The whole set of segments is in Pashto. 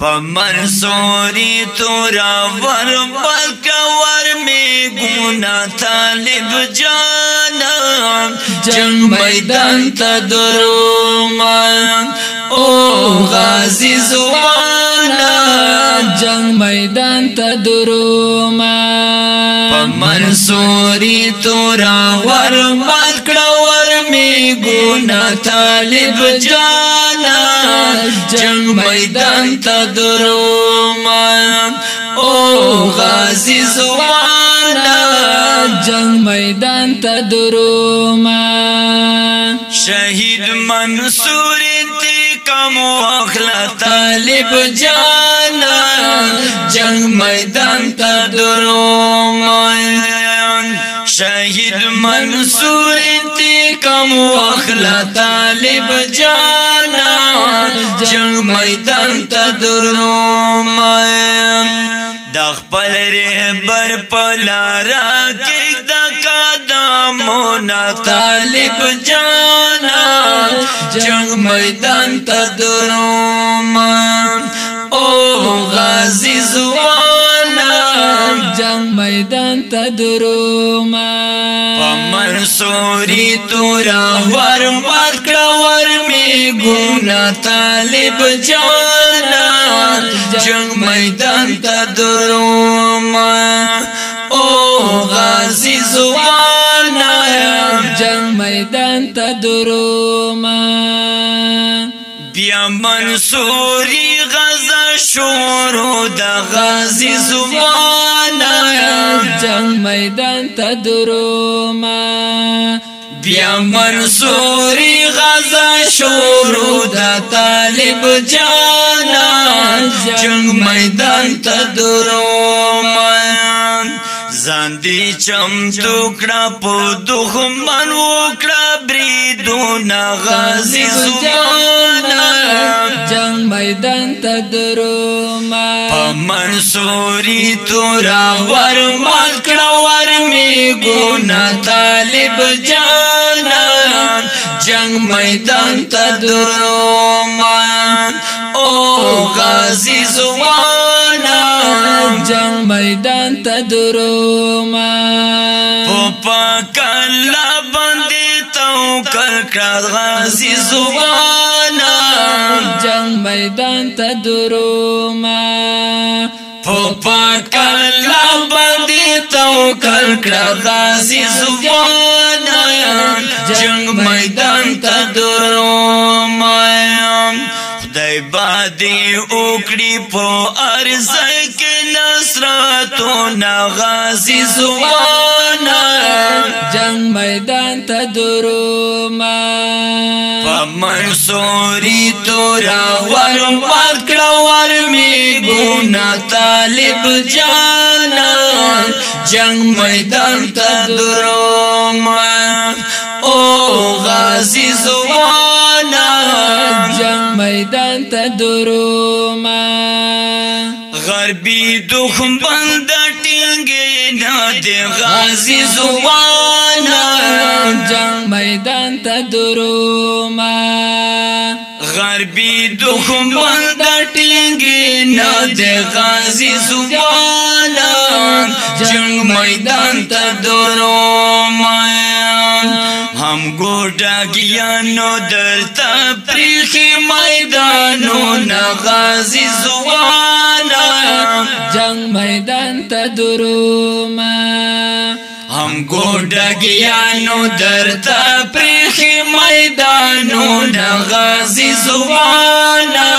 پمنصوری تورا ور بلکا ور می گنا طالب جانا جنگ میدان تا درومان او غازی زوانا جنگ میدان تا درومان پمنصوری تورا ور بلکا ور می گنا طالب جانا جنگ میدان تا دروما او غازی زوانا جنگ میدان تا دروما شهید منصور تی کم واخلا طالب جانا جنگ میدان تا دروما شهید منصور تی کم واخلا طالب جانا جنگ میدان ته دروم د خپل رهبر په لار کې د قدمونه طالب جانا جنگ میدان ته دروم او غازی زوانا جنگ میدان ته دروم منصوری تورا ور مکڑا ور می گونا طالب جوانا جنگ میدان تا دروما او غازی زوانا جنگ میدان تا دروما بیا منصوری غزا شورو دا غازی زوانا جنگ میدان تا دروما بیا منصوری غزا شورو دا طالب جانا جنگ میدان تدرو من ځان دې چم ټوکړه په دښمن وکړه بریدو نه غازي سبحان جنگ میدان تدرو ما په منصوري تور ور مال کړه ور می ګنا طالب جانا جنگ میدان تدرو ما او غازي سبحان جنگ میدان تدروما پوپا کلا باندې تو کړه غازی زوانا جنگ میدان تدروما پوپا کلا باندې تو کړه غازی زوانا جنگ میدان تدروما بادي اوکړي په ارزک نصرتو نغازي زوانا جنگ میدان ته دروما په منصوري تور ور پکړه ور می ګنا طالب جانا جنگ میدان ته دروما او غازي زوانا دروما غربي دخم بند ټینګې نه دی غازي زوانا جنگ میدان ته دروما غربي دخم بند ټینګې نه دی غازي زوانا جنگ میدان ته دروما هم ګوډ ګیانو درتا پریخي میدانو نغازي زوانا جنگ میدان ته دروما هم ګوډګیانو درتا پریخي میدانو نغازي زوانا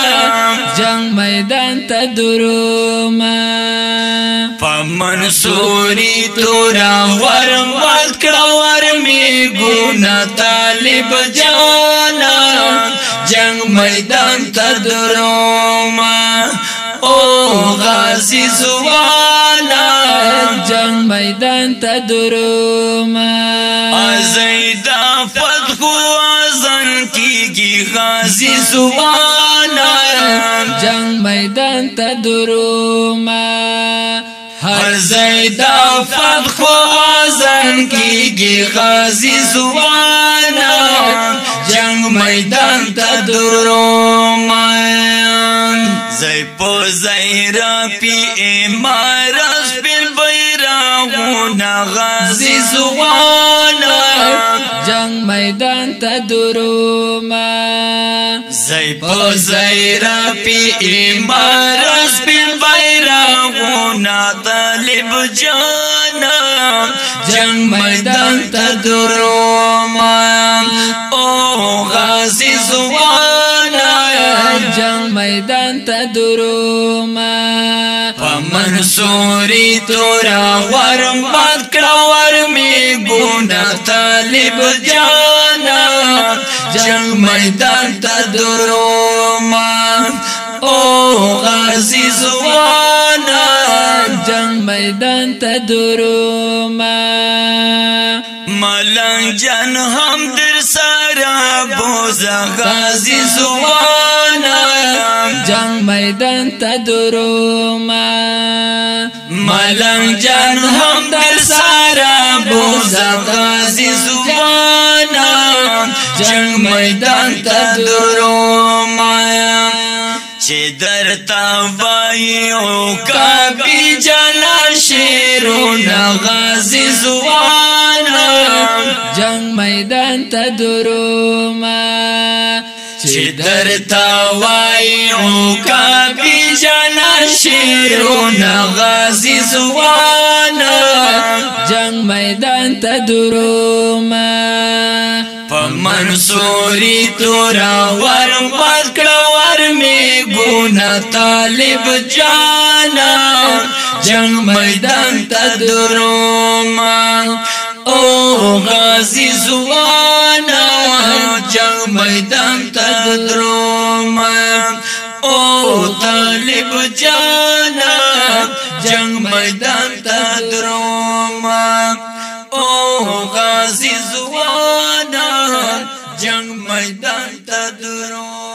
جنگ میدان ته دروما منصوری تورا ورم وکڑا ورمی گونا طالب جانا جنگ میدان تدروما او غازی زوانا جنگ میدان تدروما ازیدا فتخو ازن کیگی غازی زوانا جنگ میدان تدروما هر زیدا فت خوازن کیږي غازی زوانا جنگ میدان ته درومان زای په زهرا پی امارس بن بیرغونه غازی زوانا جنگ میدان ته دروما زای په زای را پی امارز بن بیرغونا طالب جانا جنگ میدان ته دروما او غازی زوانا جنگ میدان ته دروما منصوري تورا ورم باد کړه ورمي ګونا طالب جانا جنگ میدان ته درو ما او غازي زوانا جنگ میدان ته درو ما ملنګ جن هم در سره بوزا غازي زوانا جنگ میدان ته دروما ملنګ جان هم دل سارا بوزم غازی زبانا جنگ میدان ته دروما چې درتا وای او کبي جانان شیرونه غازی زوانا جنگ میدان ته دروما چې درتا وای او کا بي جنا شیرونه غازي زوان جنگ میدان ته دروما پمنصوري تور ور پکړ ور می ګونا طالب جانا جنگ میدان ته دروما او غازی زوانا جنگ میدان تدروم او طالب جانا جنگ میدان تدروم او غازی زوانا جنگ میدان تدروم